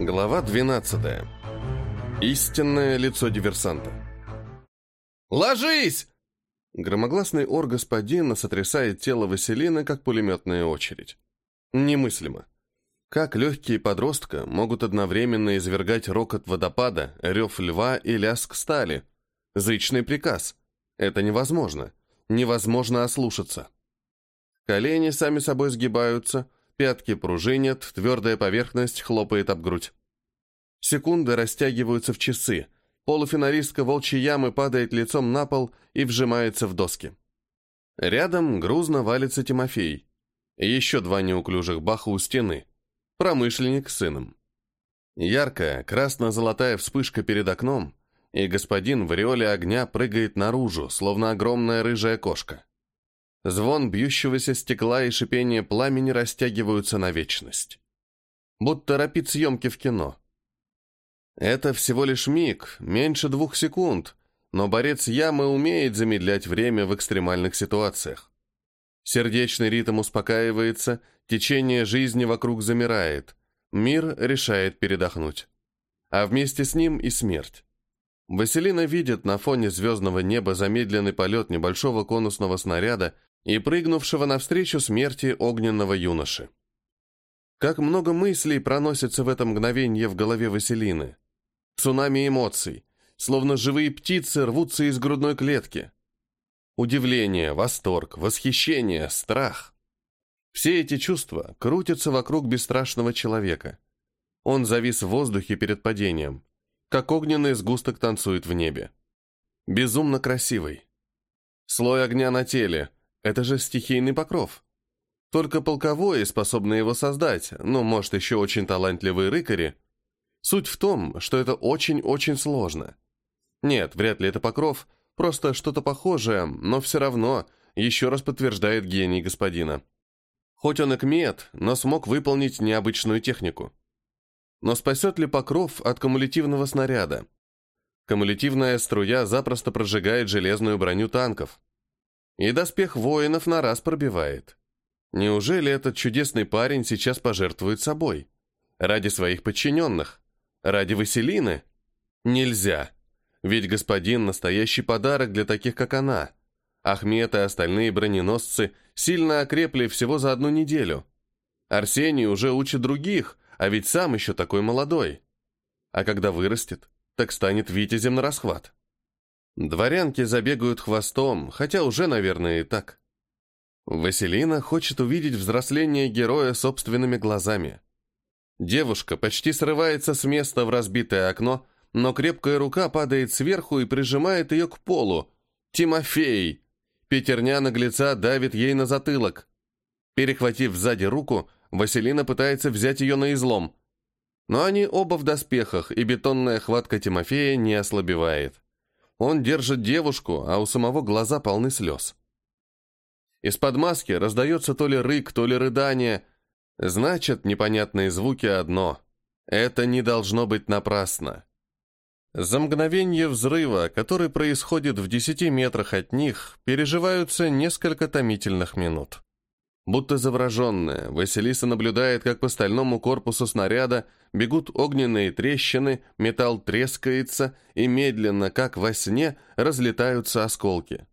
Глава 12. Истинное лицо диверсанта. «Ложись!» Громогласный ор господина сотрясает тело Василины, как пулеметная очередь. Немыслимо. Как легкие подростка могут одновременно извергать рокот водопада, рев льва и лязг стали? Зычный приказ. Это невозможно. Невозможно ослушаться. Колени сами собой сгибаются, пятки пружинят, твердая поверхность хлопает об грудь. Секунды растягиваются в часы. Полуфиналистка волчьей ямы падает лицом на пол и вжимается в доски. Рядом грузно валится Тимофей. Еще два неуклюжих баха у стены. Промышленник с сыном. Яркая, красно-золотая вспышка перед окном, и господин в ореоле огня прыгает наружу, словно огромная рыжая кошка. Звон бьющегося стекла и шипение пламени растягиваются на вечность. Будто торопит съемки в кино. Это всего лишь миг, меньше двух секунд, но борец ямы умеет замедлять время в экстремальных ситуациях. Сердечный ритм успокаивается, течение жизни вокруг замирает, мир решает передохнуть. А вместе с ним и смерть. Василина видит на фоне звездного неба замедленный полет небольшого конусного снаряда и прыгнувшего навстречу смерти огненного юноши. Как много мыслей проносится в это мгновение в голове Василины. Цунами эмоций, словно живые птицы рвутся из грудной клетки. Удивление, восторг, восхищение, страх. Все эти чувства крутятся вокруг бесстрашного человека. Он завис в воздухе перед падением, как огненный сгусток танцует в небе. Безумно красивый. Слой огня на теле, это же стихийный покров. Только полковое способны его создать, ну, может, еще очень талантливые рыкари. Суть в том, что это очень-очень сложно. Нет, вряд ли это покров, просто что-то похожее, но все равно еще раз подтверждает гений господина. Хоть он и кмет, но смог выполнить необычную технику. Но спасет ли покров от кумулятивного снаряда? Кумулятивная струя запросто прожигает железную броню танков. И доспех воинов на раз пробивает. Неужели этот чудесный парень сейчас пожертвует собой? Ради своих подчиненных? Ради Василины? Нельзя. Ведь господин – настоящий подарок для таких, как она. Ахмед и остальные броненосцы сильно окрепли всего за одну неделю. Арсений уже учит других, а ведь сам еще такой молодой. А когда вырастет, так станет витязем на расхват. Дворянки забегают хвостом, хотя уже, наверное, и так. Василина хочет увидеть взросление героя собственными глазами. Девушка почти срывается с места в разбитое окно, но крепкая рука падает сверху и прижимает ее к полу. «Тимофей!» Пятерня наглеца давит ей на затылок. Перехватив сзади руку, Василина пытается взять ее на излом. Но они оба в доспехах, и бетонная хватка Тимофея не ослабевает. Он держит девушку, а у самого глаза полны слез. Из-под маски раздается то ли рык, то ли рыдание. Значит, непонятные звуки одно. Это не должно быть напрасно. За мгновение взрыва, который происходит в десяти метрах от них, переживаются несколько томительных минут. Будто завороженная, Василиса наблюдает, как по стальному корпусу снаряда бегут огненные трещины, металл трескается, и медленно, как во сне, разлетаются осколки.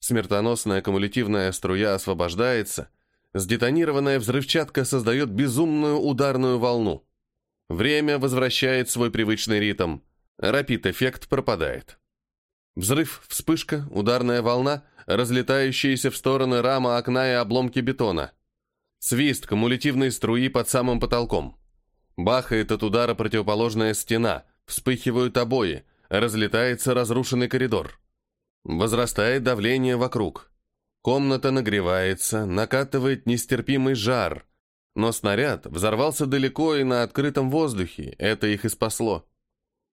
Смертоносная кумулятивная струя освобождается, сдетонированная взрывчатка создает безумную ударную волну. Время возвращает свой привычный ритм. Рапид-эффект пропадает. Взрыв, вспышка, ударная волна — разлетающиеся в стороны рама окна и обломки бетона. Свист кумулятивной струи под самым потолком. Бахает от удара противоположная стена, вспыхивают обои, разлетается разрушенный коридор. Возрастает давление вокруг. Комната нагревается, накатывает нестерпимый жар. Но снаряд взорвался далеко и на открытом воздухе, это их и спасло.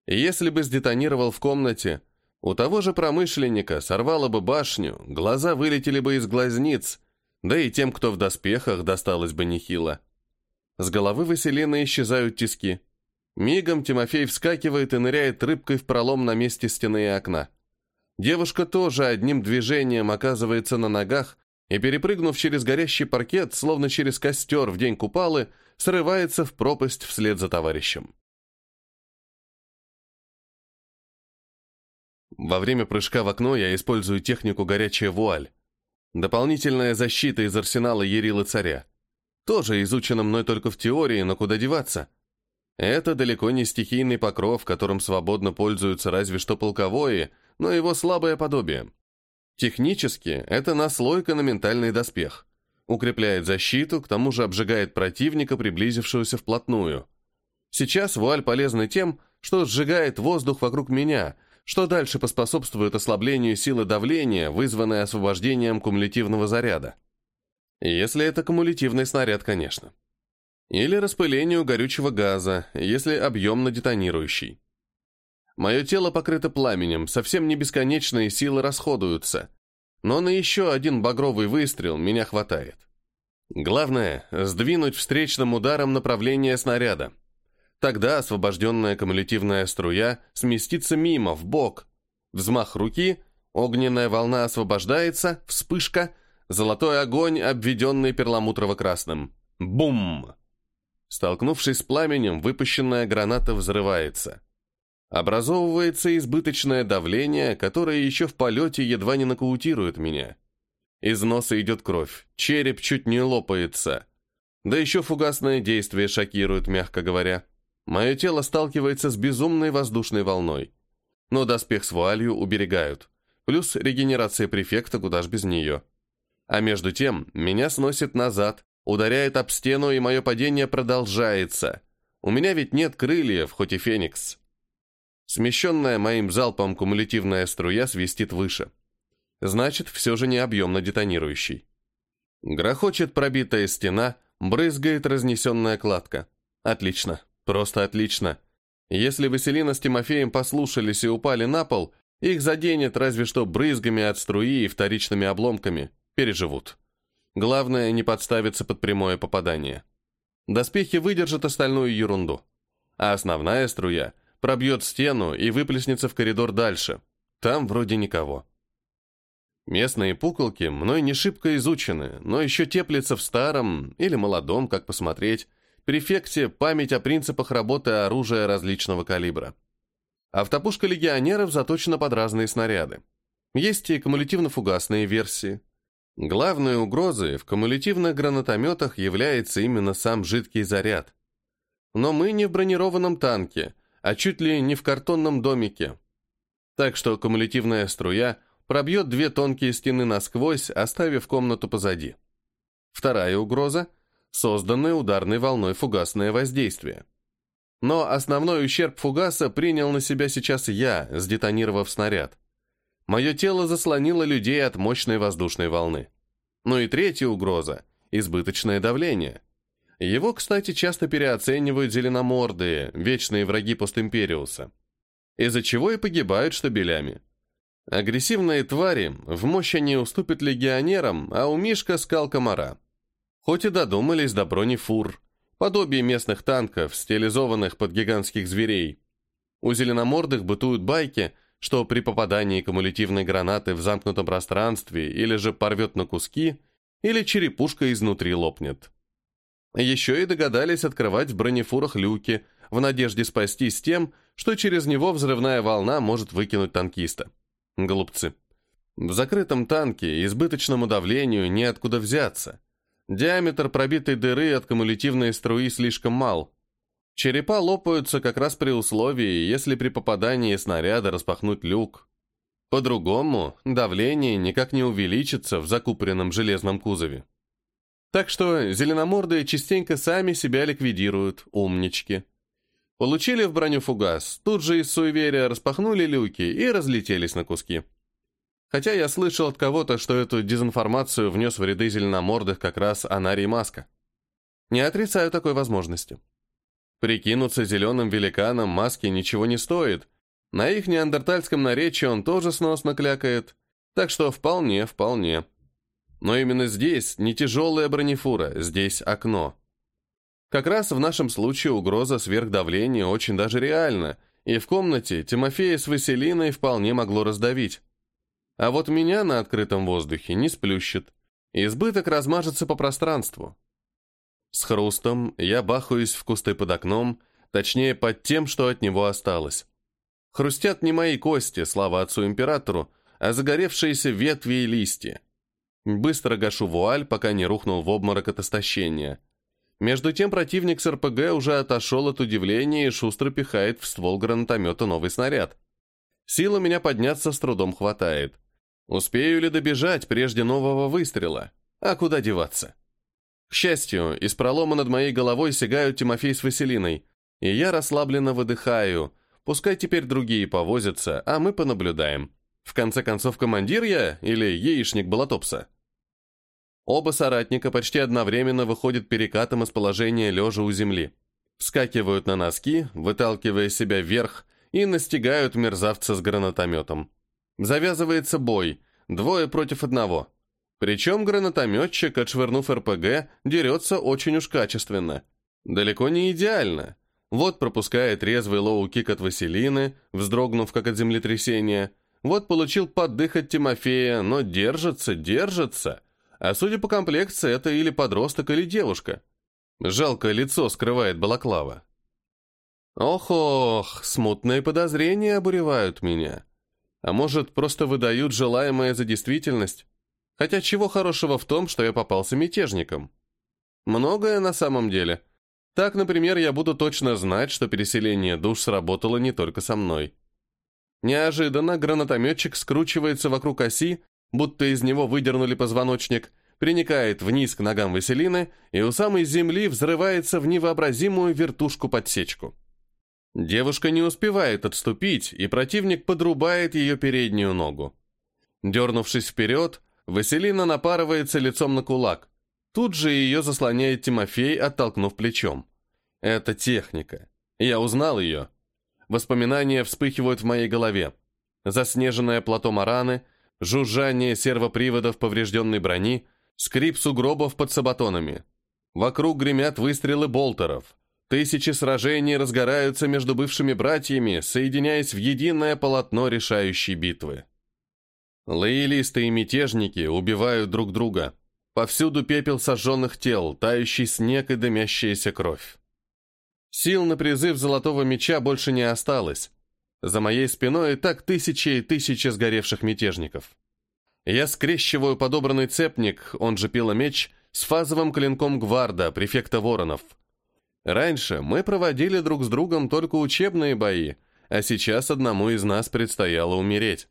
Если бы сдетонировал в комнате, у того же промышленника сорвало бы башню, глаза вылетели бы из глазниц, да и тем, кто в доспехах, досталось бы нехило. С головы Василины исчезают тиски. Мигом Тимофей вскакивает и ныряет рыбкой в пролом на месте стены и окна. Девушка тоже одним движением оказывается на ногах и, перепрыгнув через горящий паркет, словно через костер в день купалы, срывается в пропасть вслед за товарищем. Во время прыжка в окно я использую технику горячая вуаль. Дополнительная защита из арсенала Ярила Царя. Тоже изучена мной только в теории, но куда деваться? Это далеко не стихийный покров, которым свободно пользуются разве что полковое, но его слабое подобие. Технически это наслойка на ментальный доспех. Укрепляет защиту, к тому же обжигает противника, приблизившегося вплотную. Сейчас вуаль полезна тем, что сжигает воздух вокруг меня, что дальше поспособствует ослаблению силы давления, вызванной освобождением кумулятивного заряда. Если это кумулятивный снаряд, конечно. Или распылению горючего газа, если объемно детонирующий. Мое тело покрыто пламенем, совсем не бесконечные силы расходуются, но на еще один багровый выстрел меня хватает. Главное — сдвинуть встречным ударом направление снаряда. Тогда освобожденная кумулятивная струя сместится мимо, в бок. Взмах руки, огненная волна освобождается, вспышка, золотой огонь, обведенный перламутрово-красным. Бум! Столкнувшись с пламенем, выпущенная граната взрывается. Образовывается избыточное давление, которое еще в полете едва не нокаутирует меня. Из носа идет кровь, череп чуть не лопается. Да еще фугасное действие шокирует, мягко говоря. Мое тело сталкивается с безумной воздушной волной. Но доспех с вуалью уберегают. Плюс регенерация префекта, куда ж без нее. А между тем, меня сносит назад, ударяет об стену, и мое падение продолжается. У меня ведь нет крыльев, хоть и феникс. Смещенная моим залпом кумулятивная струя свистит выше. Значит, все же не объемно детонирующий. Грохочет пробитая стена, брызгает разнесенная кладка. Отлично. Просто отлично. Если Василина с Тимофеем послушались и упали на пол, их заденет разве что брызгами от струи и вторичными обломками. Переживут. Главное, не подставиться под прямое попадание. Доспехи выдержат остальную ерунду. А основная струя пробьет стену и выплеснется в коридор дальше. Там вроде никого. Местные пуколки мной не шибко изучены, но еще теплится в старом или молодом, как посмотреть, префекте память о принципах работы оружия различного калибра. Автопушка легионеров заточена под разные снаряды. Есть и кумулятивно-фугасные версии. Главной угрозой в кумулятивных гранатометах является именно сам жидкий заряд. Но мы не в бронированном танке, а чуть ли не в картонном домике. Так что кумулятивная струя пробьет две тонкие стены насквозь, оставив комнату позади. Вторая угроза — созданное ударной волной фугасное воздействие. Но основной ущерб фугаса принял на себя сейчас я, сдетонировав снаряд. Мое тело заслонило людей от мощной воздушной волны. Ну и третья угроза – избыточное давление. Его, кстати, часто переоценивают зеленомордые, вечные враги постимпериуса. Из-за чего и погибают штабелями. Агрессивные твари в мощи не уступят легионерам, а у Мишка скал комара – Хоть и додумались до бронефур, подобие местных танков, стилизованных под гигантских зверей. У зеленомордых бытуют байки, что при попадании кумулятивной гранаты в замкнутом пространстве или же порвет на куски, или черепушка изнутри лопнет. Еще и догадались открывать в бронефурах люки, в надежде спастись тем, что через него взрывная волна может выкинуть танкиста. Голубцы. В закрытом танке избыточному давлению неоткуда взяться. Диаметр пробитой дыры от кумулятивной струи слишком мал. Черепа лопаются как раз при условии, если при попадании снаряда распахнуть люк. По-другому давление никак не увеличится в закупоренном железном кузове. Так что зеленомордые частенько сами себя ликвидируют, умнички. Получили в броню фугас, тут же из суеверия распахнули люки и разлетелись на куски. Хотя я слышал от кого-то, что эту дезинформацию внес в ряды зеленомордых как раз Анарий Маска. Не отрицаю такой возможности. Прикинуться зеленым великаном Маски ничего не стоит. На их неандертальском наречии он тоже сносно клякает. Так что вполне, вполне. Но именно здесь не тяжелая бронефура, здесь окно. Как раз в нашем случае угроза сверхдавления очень даже реальна, и в комнате Тимофея с Василиной вполне могло раздавить. А вот меня на открытом воздухе не сплющит. Избыток размажется по пространству. С хрустом я бахаюсь в кусты под окном, точнее, под тем, что от него осталось. Хрустят не мои кости, слава отцу-императору, а загоревшиеся ветви и листья. Быстро гашу вуаль, пока не рухнул в обморок от истощения. Между тем противник с РПГ уже отошел от удивления и шустро пихает в ствол гранатомета новый снаряд. Сил меня подняться с трудом хватает. Успею ли добежать прежде нового выстрела? А куда деваться? К счастью, из пролома над моей головой сигают Тимофей с Василиной, и я расслабленно выдыхаю. Пускай теперь другие повозятся, а мы понаблюдаем. В конце концов, командир я или яичник Балатопса? Оба соратника почти одновременно выходят перекатом из положения лежа у земли. Вскакивают на носки, выталкивая себя вверх, и настигают мерзавца с гранатометом. Завязывается бой, двое против одного. Причем гранатометчик, отшвырнув РПГ, дерется очень уж качественно. Далеко не идеально. Вот пропускает резвый лоу-кик от Василины, вздрогнув как от землетрясения. Вот получил под дых от Тимофея, но держится, держится. А судя по комплекции, это или подросток, или девушка. Жалкое лицо скрывает балаклава. Ох-ох, смутные подозрения обуревают меня. А может, просто выдаю желаемое за действительность? Хотя чего хорошего в том, что я попался мятежникам? Многое на самом деле. Так, например, я буду точно знать, что переселение душ сработало не только со мной. Неожиданно гранатометчик скручивается вокруг оси будто из него выдернули позвоночник, приникает вниз к ногам Василины и у самой земли взрывается в невообразимую вертушку-подсечку. Девушка не успевает отступить, и противник подрубает ее переднюю ногу. Дернувшись вперед, Василина напарывается лицом на кулак. Тут же ее заслоняет Тимофей, оттолкнув плечом. Это техника. Я узнал ее. Воспоминания вспыхивают в моей голове. Заснеженное плато Мараны — жужжание сервоприводов поврежденной брони, скрип сугробов под сабатонами. Вокруг гремят выстрелы болтеров. Тысячи сражений разгораются между бывшими братьями, соединяясь в единое полотно решающей битвы. Лоялисты и мятежники убивают друг друга. Повсюду пепел сожженных тел, тающий снег и дымящаяся кровь. Сил на призыв Золотого Меча больше не осталось, за моей спиной и так тысячи и тысячи сгоревших мятежников. Я скрещиваю подобранный цепник, он же пиломеч, с фазовым клинком гварда, префекта Воронов. Раньше мы проводили друг с другом только учебные бои, а сейчас одному из нас предстояло умереть.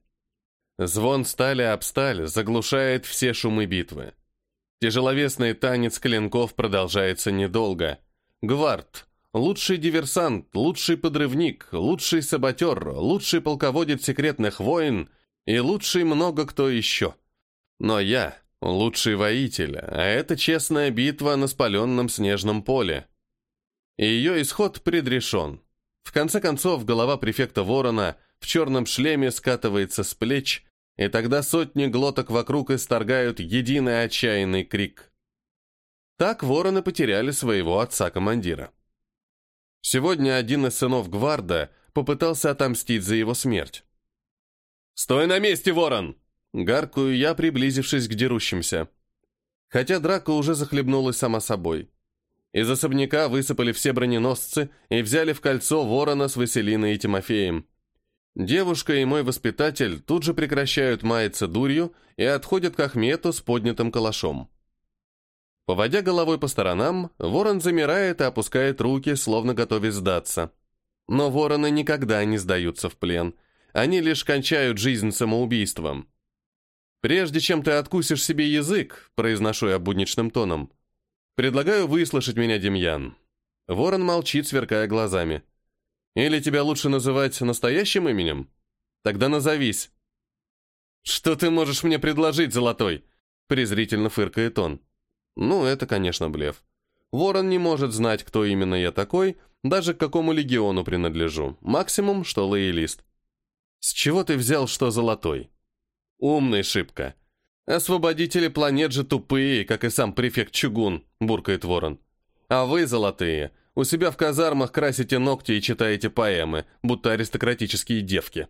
Звон стали об сталь заглушает все шумы битвы. Тяжеловесный танец клинков продолжается недолго. Гвард, Лучший диверсант, лучший подрывник, лучший саботер, лучший полководец секретных войн и лучший много кто еще. Но я лучший воитель, а это честная битва на спаленном снежном поле. И ее исход предрешен. В конце концов, голова префекта Ворона в черном шлеме скатывается с плеч, и тогда сотни глоток вокруг исторгают единый отчаянный крик. Так вороны потеряли своего отца-командира. Сегодня один из сынов Гварда попытался отомстить за его смерть. «Стой на месте, ворон!» Гаркую я, приблизившись к дерущимся. Хотя драка уже захлебнулась сама собой. Из особняка высыпали все броненосцы и взяли в кольцо ворона с Василиной и Тимофеем. Девушка и мой воспитатель тут же прекращают маяться дурью и отходят к Ахмету с поднятым калашом. Поводя головой по сторонам, ворон замирает и опускает руки, словно готовясь сдаться. Но вороны никогда не сдаются в плен. Они лишь кончают жизнь самоубийством. «Прежде чем ты откусишь себе язык», — произношу я будничным тоном, «предлагаю выслушать меня, Демьян». Ворон молчит, сверкая глазами. «Или тебя лучше называть настоящим именем? Тогда назовись». «Что ты можешь мне предложить, Золотой?» — презрительно фыркает он. Ну, это, конечно, блеф. Ворон не может знать, кто именно я такой, даже к какому легиону принадлежу. Максимум, что лоялист. С чего ты взял, что золотой? Умный шибко. Освободители планет же тупые, как и сам префект Чугун, буркает Ворон. А вы, золотые, у себя в казармах красите ногти и читаете поэмы, будто аристократические девки.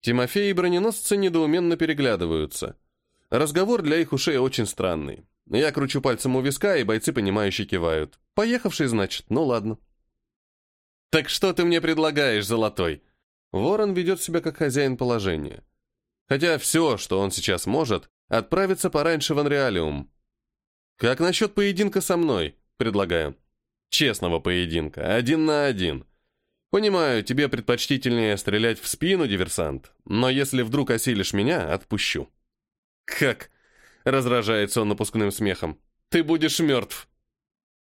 Тимофей и броненосцы недоуменно переглядываются. Разговор для их ушей очень странный. Я кручу пальцем у виска, и бойцы, понимающие, кивают. Поехавший, значит, ну ладно. «Так что ты мне предлагаешь, Золотой?» Ворон ведет себя как хозяин положения. Хотя все, что он сейчас может, отправиться пораньше в Анреалиум. «Как насчет поединка со мной?» — предлагаю. «Честного поединка, один на один. Понимаю, тебе предпочтительнее стрелять в спину, диверсант, но если вдруг осилишь меня, отпущу». «Как?» — разражается он напускным смехом. «Ты будешь мертв».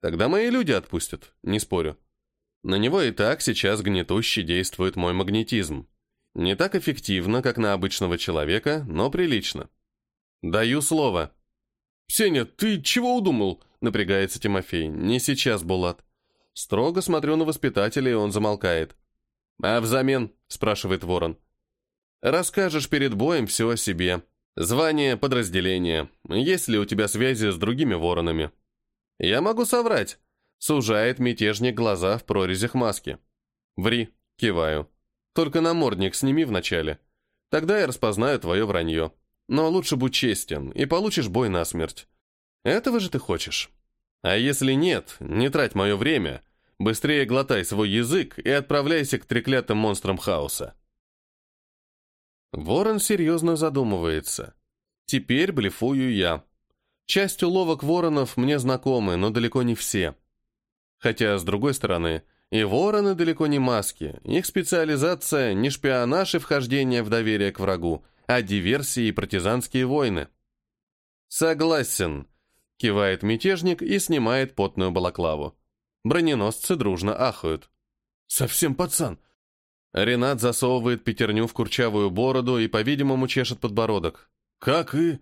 «Тогда мои люди отпустят, не спорю. На него и так сейчас гнетуще действует мой магнетизм. Не так эффективно, как на обычного человека, но прилично. Даю слово». «Сеня, ты чего удумал?» — напрягается Тимофей. «Не сейчас, Булат». Строго смотрю на воспитателя, и он замолкает. «А взамен?» — спрашивает Ворон. «Расскажешь перед боем все о себе. Звание, подразделение. Есть ли у тебя связи с другими воронами?» «Я могу соврать», — сужает мятежник глаза в прорезях маски. «Ври», — киваю. «Только намордник сними вначале. Тогда я распознаю твое вранье. Но лучше будь честен, и получишь бой насмерть. Этого же ты хочешь. А если нет, не трать мое время, Быстрее глотай свой язык и отправляйся к треклятым монстрам хаоса. Ворон серьезно задумывается. Теперь блефую я. Часть уловок воронов мне знакомы, но далеко не все. Хотя, с другой стороны, и вороны далеко не маски. Их специализация не шпионаж и вхождение в доверие к врагу, а диверсии и партизанские войны. «Согласен», — кивает мятежник и снимает потную балаклаву. Броненосцы дружно ахают. «Совсем пацан!» Ренат засовывает пятерню в курчавую бороду и, по-видимому, чешет подбородок. «Как и...»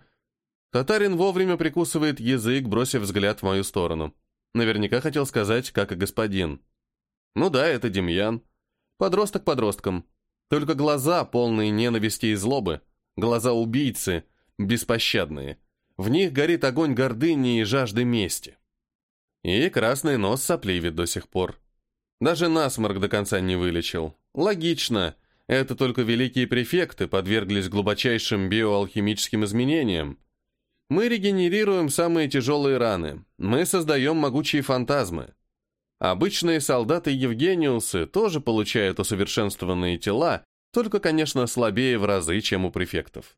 Татарин вовремя прикусывает язык, бросив взгляд в мою сторону. Наверняка хотел сказать, как и господин. Ну да, это Демьян. Подросток подростком. Только глаза, полные ненависти и злобы. Глаза убийцы, беспощадные. В них горит огонь гордыни и жажды мести. И красный нос сопливит до сих пор. Даже насморк до конца не вылечил. Логично. Это только великие префекты подверглись глубочайшим биоалхимическим изменениям. Мы регенерируем самые тяжелые раны. Мы создаем могучие фантазмы. Обычные солдаты Евгениусы тоже получают усовершенствованные тела, только, конечно, слабее в разы, чем у префектов.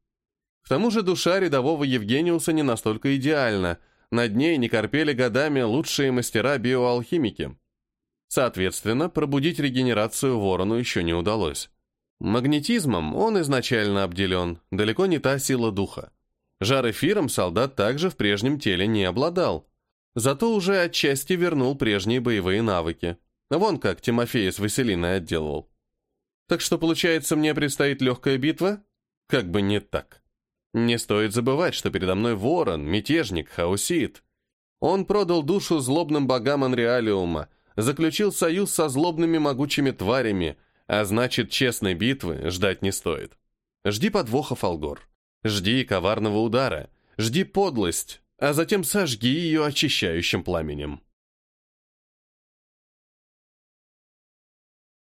К тому же душа рядового Евгениуса не настолько идеальна – над ней не корпели годами лучшие мастера-биоалхимики. Соответственно, пробудить регенерацию ворону еще не удалось. Магнетизмом он изначально обделен, далеко не та сила духа. Жар эфиром солдат также в прежнем теле не обладал. Зато уже отчасти вернул прежние боевые навыки. Вон как Тимофея с Василиной отделывал. Так что, получается, мне предстоит легкая битва? Как бы не так. Не стоит забывать, что передо мной ворон, мятежник, хаосит. Он продал душу злобным богам Анреалиума, заключил союз со злобными могучими тварями, а значит, честной битвы ждать не стоит. Жди подвоха, Фолгор. Жди коварного удара. Жди подлость, а затем сожги ее очищающим пламенем.